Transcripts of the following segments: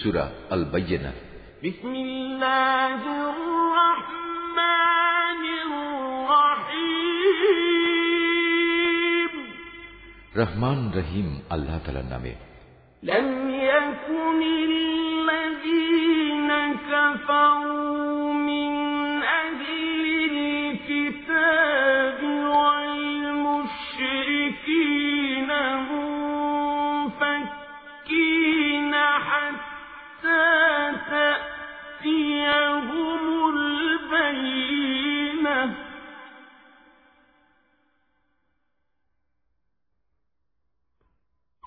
সুরা আল বাইয়েনা بسم الله الرحمن الرحيم রহমান রহিম আল্লাহ তালার নামে لم يكن الذين كفروا من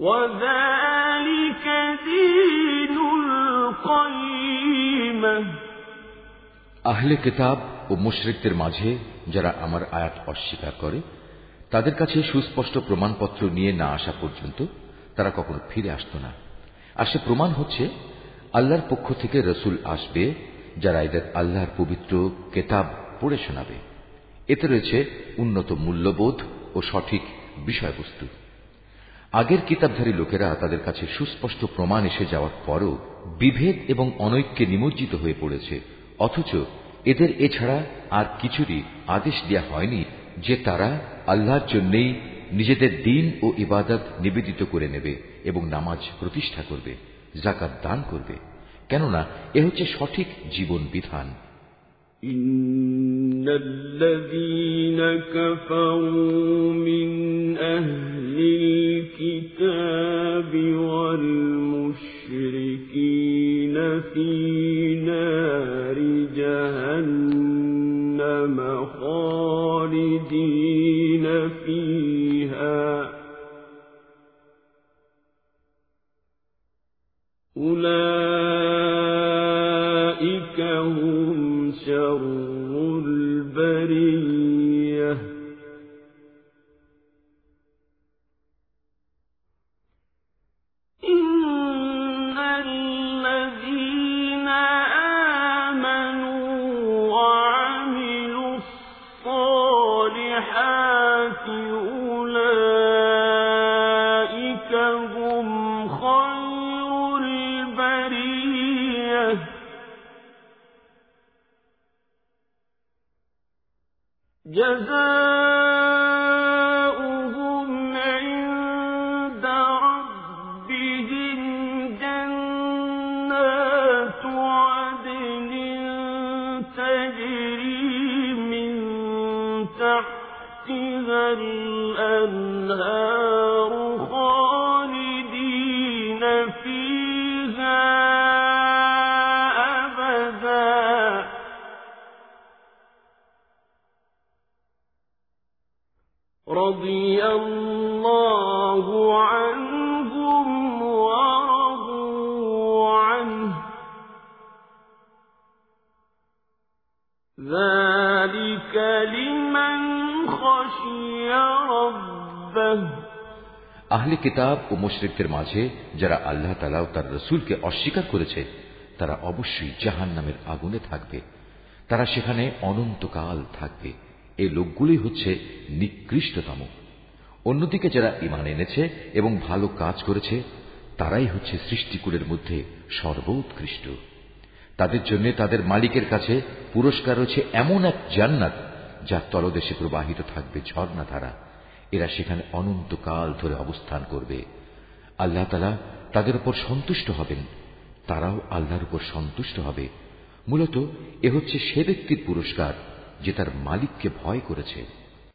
وذلك دين القيمة আহলে কিতাব ও মুশরিকদের মাঝে যারা আমার আয়াত অস্বীকার করে তাদের কাছে সুস্পষ্ট প্রমাণপত্র নিয়ে না আসা পর্যন্ত তারা কখনো ফিরে আসত না আর সে প্রমাণ হচ্ছে আল্লাহর পক্ষ থেকে রসুল আসবে যারা এদের আল্লাহর পবিত্র কেতাব পড়ে শোনাবে এতে রয়েছে উন্নত মূল্যবোধ ও সঠিক বিষয়বস্তু আগের কিতাবধারী লোকেরা তাদের কাছে সুস্পষ্ট প্রমাণ এসে যাওয়ার পরও বিভেদ এবং অনৈক্যে নিমজ্জিত হয়ে পড়েছে অথচ এদের এছাড়া আর কিছুরই আদেশ দেয়া হয়নি যে তারা আল্লাহর জন্যেই নিজেদের দিন ও ইবাদত নিবেদিত করে নেবে এবং নামাজ প্রতিষ্ঠা করবে জাকাত দান করবে কেননা এ হচ্ছে সঠিক জীবন বিধান إن الذين كفروا من أهل الكتاب والمشركين في نار جهنم خالدين فيها. أولئك هم شر البرية. جزاء رضي الله عنهم ورضوا عنه ذلك لمن خشي ربه আহলে কিতাব ও মুশরিকদের মাঝে যারা আল্লাহ তালা ও তার রসুলকে অস্বীকার করেছে তারা অবশ্যই জাহান নামের আগুনে থাকবে তারা সেখানে অনন্তকাল থাকবে এই লোকগুলি হচ্ছে নিকৃষ্টতম। অন্যদিকে যারা ইমান এনেছে এবং ভালো কাজ করেছে, তারাই হচ্ছে সৃষ্টিকুলের মধ্যে সর্বোৎকৃষ্ট। তাদের জন্য তাদের মালিকের কাছে পুরস্কার রয়েছে এমন এক জান্নাত যার তলদেশে প্রবাহিত থাকবে ঝর্ণাধারা। এরা সেখানে অনন্তকাল ধরে অবস্থান করবে। আল্লাহ তালা তাদের উপর সন্তুষ্ট হবেন। তারাও আল্লাহর উপর সন্তুষ্ট হবে। মূলত এ হচ্ছে সে ব্যক্তির পুরস্কার। যে তার মালিককে ভয় করেছে।